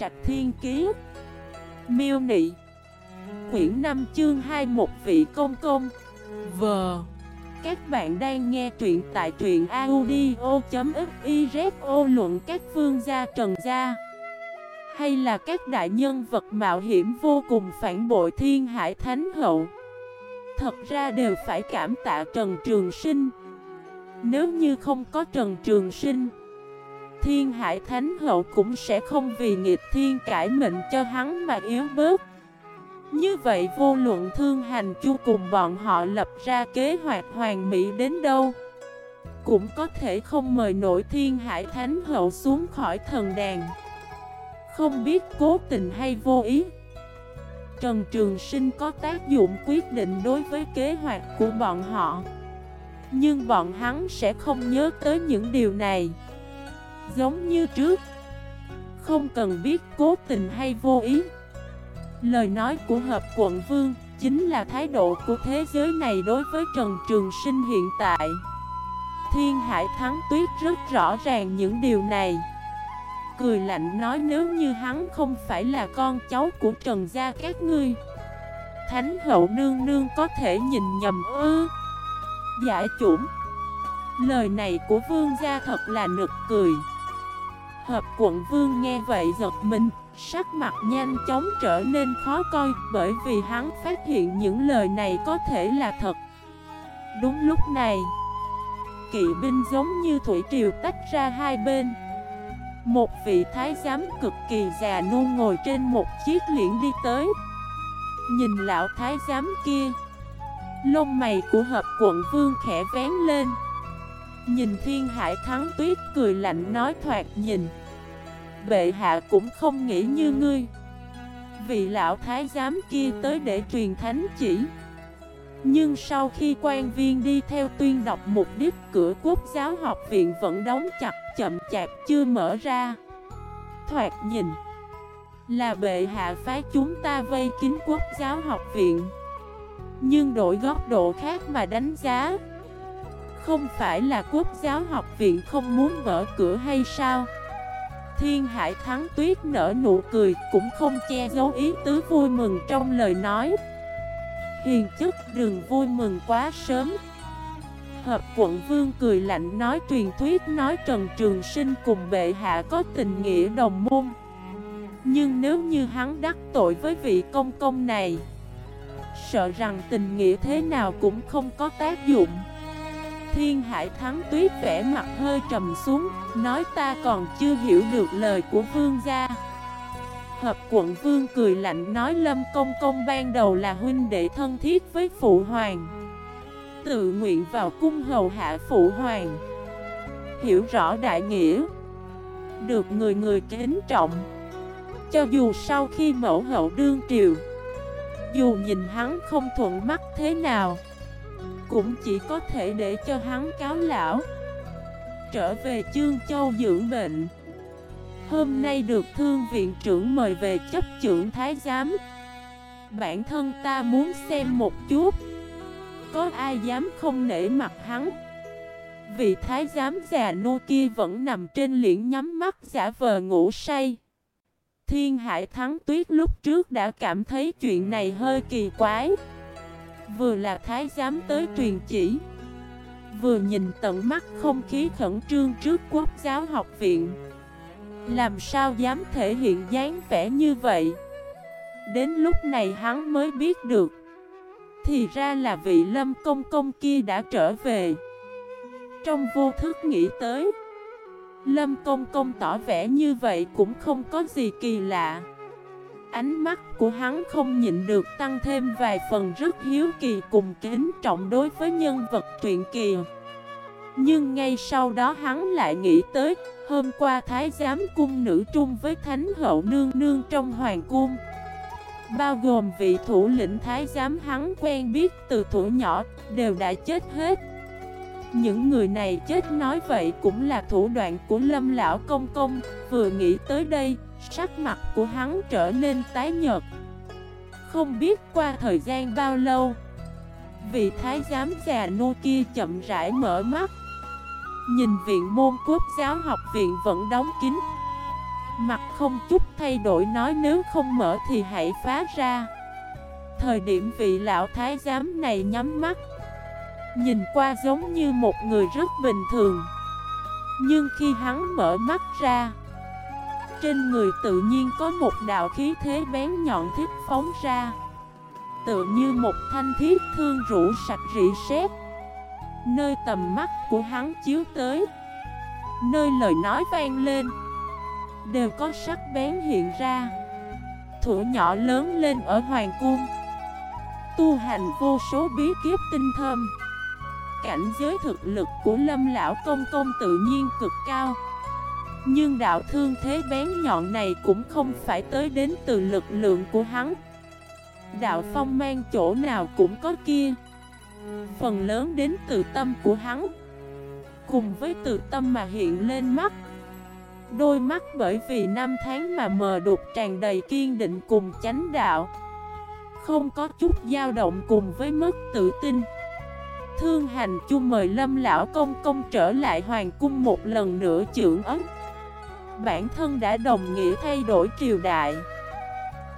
Trạch Thiên Kiế Miêu Nị. Quyển 5 chương 2 Một vị công công. Vờ Các bạn đang nghe truyện tại truyện audio.xyz luận các phương gia trần gia. Hay là các đại nhân vật mạo hiểm vô cùng phản bội thiên hải thánh hậu. Thật ra đều phải cảm tạ Trần Trường Sinh. Nếu như không có Trần Trường Sinh Thiên Hải Thánh Hậu cũng sẽ không vì nghịch thiên cải mệnh cho hắn mà yếu bớt. Như vậy vô luận thương hành chu cùng bọn họ lập ra kế hoạch hoàn mỹ đến đâu, Cũng có thể không mời nổi Thiên Hải Thánh Hậu xuống khỏi thần đàn. Không biết cố tình hay vô ý, Trần Trường Sinh có tác dụng quyết định đối với kế hoạch của bọn họ, Nhưng bọn hắn sẽ không nhớ tới những điều này. Giống như trước. Không cần biết cố tình hay vô ý. Lời nói của hợp quận vương Chính là thái độ của thế giới này đối với Trần Trường Sinh hiện tại. Thiên Hải Thắng Tuyết rất rõ ràng những điều này. Cười lạnh nói nếu như hắn không phải là con cháu của Trần Gia các ngươi, Thánh hậu nương nương có thể nhìn nhầm ư? Giải chủng Lời này của vương gia thật là nực cười. Hợp quận vương nghe vậy giật mình, Sắc mặt nhanh chóng trở nên khó coi Bởi vì hắn phát hiện những lời này có thể là thật. Đúng lúc này, Kỵ binh giống như thủy triều tách ra hai bên. Một vị thái giám cực kỳ già nua ngồi trên một chiếc liễn đi tới. Nhìn lão thái giám kia, Lông mày của hợp quận vương khẽ vén lên. Nhìn thiên hải thắng tuyết cười lạnh nói thoạt nhìn. Bệ hạ cũng không nghĩ như ngươi. Vị lão thái giám kia tới để truyền thánh chỉ. Nhưng sau khi quan viên đi theo tuyên đọc mục đích cửa quốc giáo học viện vẫn đóng chặt chậm chạp chưa mở ra. Thoạt nhìn, Là bệ hạ phái chúng ta vây kín quốc giáo học viện. Nhưng đổi góc độ khác mà đánh giá không phải là quốc giáo học viện không muốn mở cửa hay sao? Thiên Hải Thắng Tuyết nở nụ cười, cũng không che giấu ý tứ vui mừng trong lời nói. Hiền chức, đừng vui mừng quá sớm. Hợp quận vương cười lạnh nói truyền thuyết nói Trần Trường Sinh cùng bệ hạ có tình nghĩa đồng môn. Nhưng nếu như hắn đắc tội với vị công công này, Sợ rằng tình nghĩa thế nào cũng không có tác dụng. Thiên Hải Thắng Tuyết vẻ mặt hơi trầm xuống, nói ta còn chưa hiểu được lời của vương gia. Hợp quận vương cười lạnh nói Lâm Công Công ban đầu là huynh đệ thân thiết với Phụ Hoàng. Tự nguyện vào cung hầu hạ Phụ Hoàng. Hiểu rõ đại nghĩa. Được người người kính trọng. Cho dù sau khi mẫu hậu đương triều, dù nhìn hắn không thuận mắt thế nào cũng chỉ có thể để cho hắn cáo lão. Trở về Chương Châu dưỡng bệnh Hôm nay được thương viện trưởng mời về chấp trưởng thái giám. Bản thân ta muốn xem một chút. Có ai dám không nể mặt hắn? Vị thái giám già nô kia vẫn nằm trên liễn nhắm mắt giả vờ ngủ say. Thiên Hải Thắng Tuyết lúc trước đã cảm thấy chuyện này hơi kỳ quái. Vừa là thái giám tới truyền chỉ, Vừa nhìn tận mắt không khí khẩn trương trước quốc giáo học viện. Làm sao dám thể hiện dáng vẻ như vậy? Đến lúc này hắn mới biết được, Thì ra là vị lâm công công kia đã trở về. Trong vô thức nghĩ tới, Lâm công công tỏ vẻ như vậy cũng không có gì kỳ lạ. Ánh mắt của hắn không nhịn được tăng thêm vài phần rất hiếu kỳ cùng kính trọng đối với nhân vật truyện kỳ Nhưng ngay sau đó hắn lại nghĩ tới, Hôm qua thái giám cung nữ trung với thánh hậu nương nương trong hoàng cung. Bao gồm vị thủ lĩnh thái giám hắn quen biết từ tuổi nhỏ, đều đã chết hết. Những người này chết nói vậy cũng là thủ đoạn của lâm lão công công. Vừa nghĩ tới đây, Sắc mặt của hắn trở nên tái nhợt. Không biết qua thời gian bao lâu, Vị thái giám già nô kia chậm rãi mở mắt. Nhìn viện môn quốc giáo học viện vẫn đóng kín. Mặt không chút thay đổi nói nếu không mở thì hãy phá ra. Thời điểm vị lão thái giám này nhắm mắt Nhìn qua giống như một người rất bình thường. Nhưng khi hắn mở mắt ra, Trên người tự nhiên có một đạo khí thế bén nhọn thiết phóng ra Tự như một thanh thiết thương rũ sạch rỉ sét. Nơi tầm mắt của hắn chiếu tới, Nơi lời nói vang lên, Đều có sắc bén hiện ra. Thủ nhỏ lớn lên ở Hoàng Cung, Tu hành vô số bí kiếp tinh thâm. Cảnh giới thực lực của lâm lão công công tự nhiên cực cao. Nhưng đạo thương thế bén nhọn này cũng không phải tới đến từ lực lượng của hắn. Đạo phong mang chỗ nào cũng có kia. Phần lớn đến từ tâm của hắn. Cùng với từ tâm mà hiện lên mắt. Đôi mắt bởi vì năm tháng mà mờ đục tràn đầy kiên định cùng chánh đạo. Không có chút dao động cùng với mất tự tin. Thương hành chu mời lâm lão công công trở lại hoàng cung một lần nữa trưởng ấn. Bản thân đã đồng nghĩa thay đổi triều đại,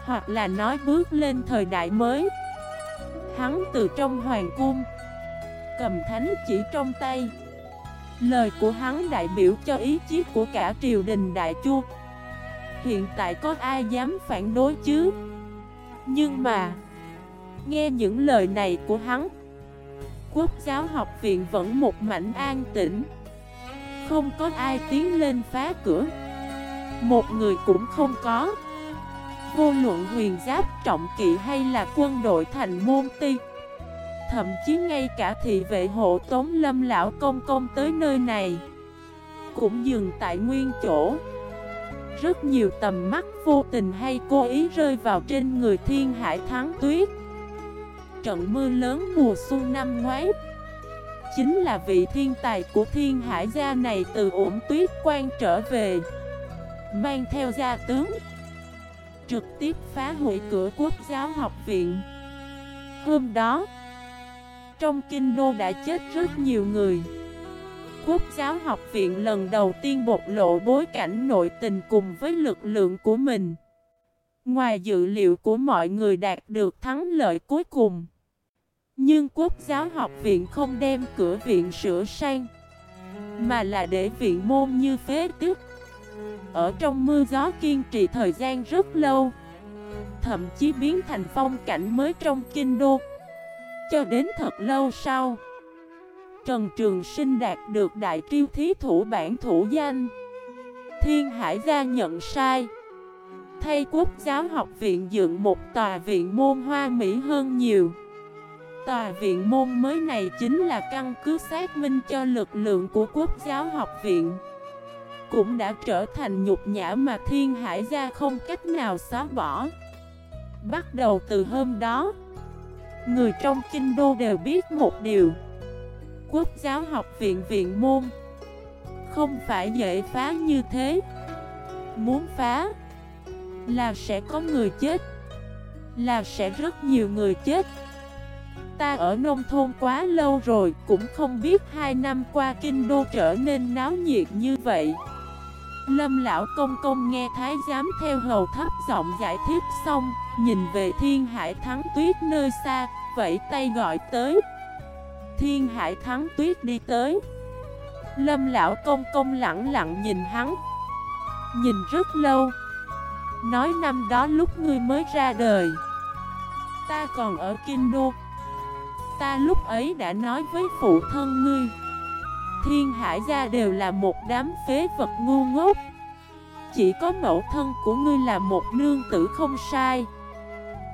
Hoặc là nói bước lên thời đại mới. Hắn từ trong hoàng cung, Cầm thánh chỉ trong tay. Lời của hắn đại biểu cho ý chí của cả triều đình đại chu. Hiện tại có ai dám phản đối chứ? Nhưng mà, Nghe những lời này của hắn Quốc giáo học viện vẫn một mảnh an tĩnh. Không có ai tiến lên phá cửa. Một người cũng không có. Vô luận huyền giáp trọng kỵ hay là quân đội thành môn ti, Thậm chí ngay cả thị vệ hộ tống lâm lão công công tới nơi này, Cũng dừng tại nguyên chỗ. Rất nhiều tầm mắt vô tình hay cố ý rơi vào trên người thiên hải thắng tuyết. Trận mưa lớn mùa xuân năm ngoái. Chính là vị thiên tài của thiên hải gia này từ ổn tuyết quan trở về, Mang theo gia tướng, Trực tiếp phá hủy cửa quốc giáo học viện. Hôm đó, trong kinh đô đã chết rất nhiều người. Quốc giáo học viện lần đầu tiên bộc lộ bối cảnh nội tình cùng với lực lượng của mình. Ngoài dự liệu của mọi người đạt được thắng lợi cuối cùng. Nhưng quốc giáo học viện không đem cửa viện sửa sang, Mà là để viện môn như phế tức Ở trong mưa gió kiên trì thời gian rất lâu, Thậm chí biến thành phong cảnh mới trong kinh đô. Cho đến thật lâu sau, Trần Trường Sinh đạt được đại triêu thí thủ bản thủ danh. Thiên Hải gia nhận sai. Thay quốc giáo học viện dựng một tòa viện môn hoa mỹ hơn nhiều. Tòa viện môn mới này chính là căn cứ xác minh cho lực lượng của quốc giáo học viện. Cũng đã trở thành nhục nhã mà thiên hải gia không cách nào xóa bỏ. Bắt đầu từ hôm đó, Người trong kinh đô đều biết một điều. Quốc giáo học viện viện môn Không phải dễ phá như thế. Muốn phá là sẽ có người chết, Là sẽ rất nhiều người chết. Ta ở nông thôn quá lâu rồi Cũng không biết hai năm qua kinh đô trở nên náo nhiệt như vậy. Lâm lão công công nghe thái giám theo hầu thấp giọng giải thích xong, Nhìn về thiên hải thắng tuyết nơi xa, Vẫy tay gọi tới. Thiên hải thắng tuyết đi tới. Lâm lão công công lặng lặng nhìn hắn, Nhìn rất lâu. Nói năm đó lúc ngươi mới ra đời. Ta còn ở Kinh Đô Ta lúc ấy đã nói với phụ thân ngươi. Thiên hải gia đều là một đám phế vật ngu ngốc. Chỉ có mẫu thân của ngươi là một nương tử không sai.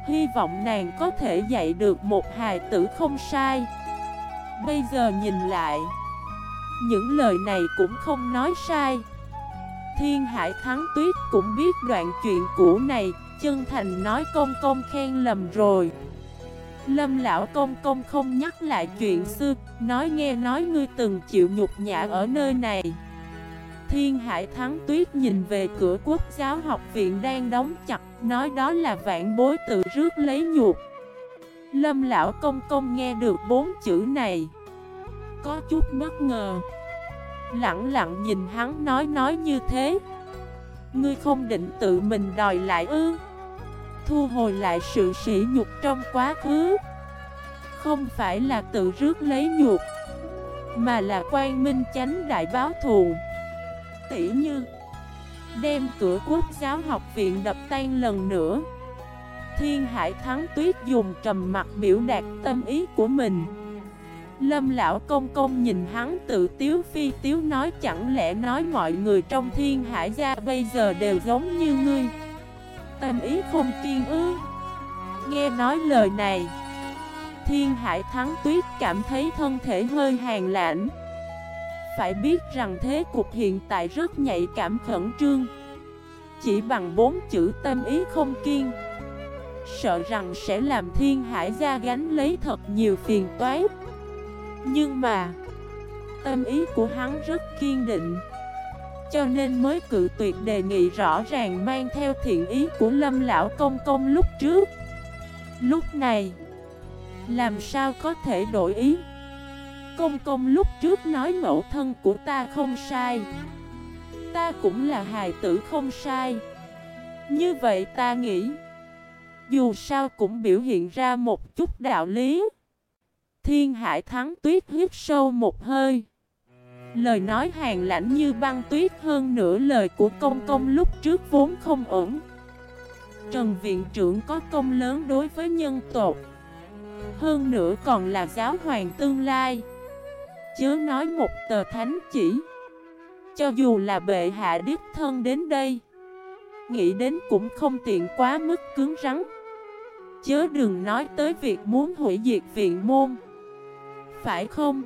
Hy vọng nàng có thể dạy được một hài tử không sai. Bây giờ nhìn lại, Những lời này cũng không nói sai. Thiên Hải Thắng Tuyết cũng biết đoạn chuyện cũ này, Chân thành nói công công khen lầm rồi. Lâm lão công công không nhắc lại chuyện xưa, Nói nghe nói ngươi từng chịu nhục nhã ở nơi này. Thiên Hải Thắng Tuyết nhìn về cửa quốc giáo học viện đang đóng chặt, Nói đó là vạn bối tự rước lấy nhục. Lâm lão công công nghe được bốn chữ này, Có chút bất ngờ. Lặng lặng nhìn hắn nói nói như thế. Ngươi không định tự mình đòi lại ư? Thu hồi lại sự sỉ nhục trong quá khứ. Không phải là tự rước lấy nhục, Mà là quan minh chánh đại báo thù. Tỉ như, Đem cửa quốc giáo học viện đập tan lần nữa. Thiên Hải Thắng Tuyết dùng trầm mặt biểu đạt tâm ý của mình. Lâm lão công công nhìn hắn tự tiếu phi tiếu nói, chẳng lẽ nói mọi người trong thiên hải gia bây giờ đều giống như ngươi? Tâm ý không kiên ư? Nghe nói lời này, Thiên hải thắng tuyết cảm thấy thân thể hơi hàng lãnh. Phải biết rằng thế cục hiện tại rất nhạy cảm khẩn trương. Chỉ bằng bốn chữ tâm ý không kiên, Sợ rằng sẽ làm thiên hải gia gánh lấy thật nhiều phiền toái. Nhưng mà, Tâm ý của hắn rất kiên định. Cho nên mới cự tuyệt đề nghị rõ ràng mang theo thiện ý của lâm lão công công lúc trước. Lúc này, Làm sao có thể đổi ý? Công công lúc trước nói mẫu thân của ta không sai. Ta cũng là hài tử không sai. Như vậy ta nghĩ, Dù sao cũng biểu hiện ra một chút đạo lý. Thiên hải thắng tuyết hít sâu một hơi. Lời nói hàng lãnh như băng tuyết hơn nửa lời của công công lúc trước vốn không ổn. Trần viện trưởng có công lớn đối với nhân tộc, Hơn nữa còn là giáo hoàng tương lai. Chớ nói một tờ thánh chỉ, Cho dù là bệ hạ đích thân đến đây, Nghĩ đến cũng không tiện quá mức cứng rắn. Chớ đừng nói tới việc muốn hủy diệt viện môn. Phải không?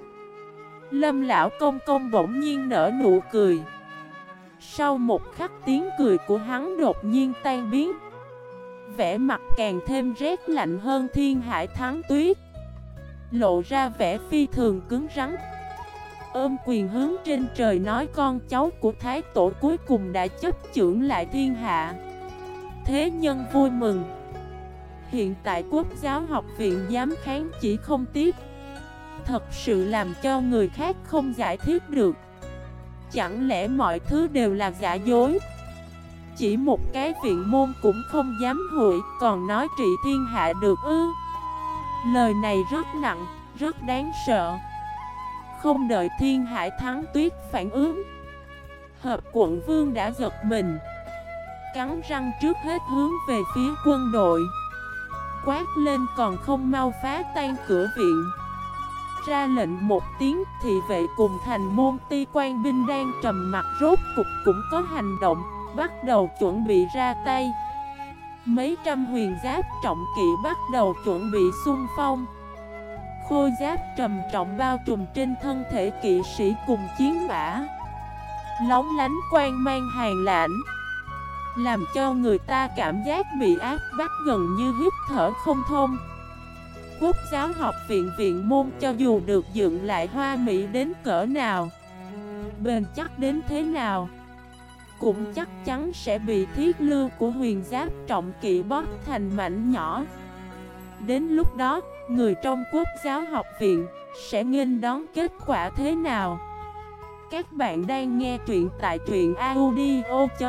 Lâm lão công công bỗng nhiên nở nụ cười. Sau một khắc tiếng cười của hắn đột nhiên tan biến. Vẻ mặt càng thêm rét lạnh hơn thiên hải thắng tuyết. Lộ ra vẻ phi thường cứng rắn. Ôm quyền hướng trên trời nói con cháu của Thái Tổ cuối cùng đã chấp trưởng lại thiên hạ. Thế nhân vui mừng. Hiện tại quốc giáo học viện dám kháng chỉ không tiếp Thật sự làm cho người khác không giải thích được. Chẳng lẽ mọi thứ đều là giả dối? Chỉ một cái viện môn cũng không dám hủy Còn nói trị thiên hạ được ư? Lời này rất nặng, rất đáng sợ. Không đợi thiên hải thắng tuyết phản ứng Hợp quận vương đã giật mình Cắn răng trước hết hướng về phía quân đội. Quát lên còn không mau phá tan cửa viện ra lệnh một tiếng thì vệ cùng thành môn ti quan binh đang trầm mặt rốt cục cũng có hành động, bắt đầu chuẩn bị ra tay. Mấy trăm huyền giáp trọng kỵ bắt đầu chuẩn bị xung phong. Khôi giáp trầm trọng bao trùm trên thân thể kỵ sĩ cùng chiến mã. Lóng lánh quan mang hàng lãnh. Làm cho người ta cảm giác bị áp bắt gần như hít thở không thông. Quốc giáo học viện viện môn cho dù được dựng lại hoa mỹ đến cỡ nào Bền chắc đến thế nào Cũng chắc chắn sẽ bị thiết lưu của huyền giáp trọng kỵ bóp thành mảnh nhỏ. Đến lúc đó, người trong quốc giáo học viện sẽ nghênh đón kết quả thế nào? Các bạn đang nghe truyện tại truyện audio.fif